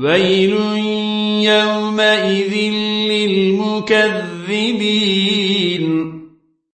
ويل يومئذ للمكذبين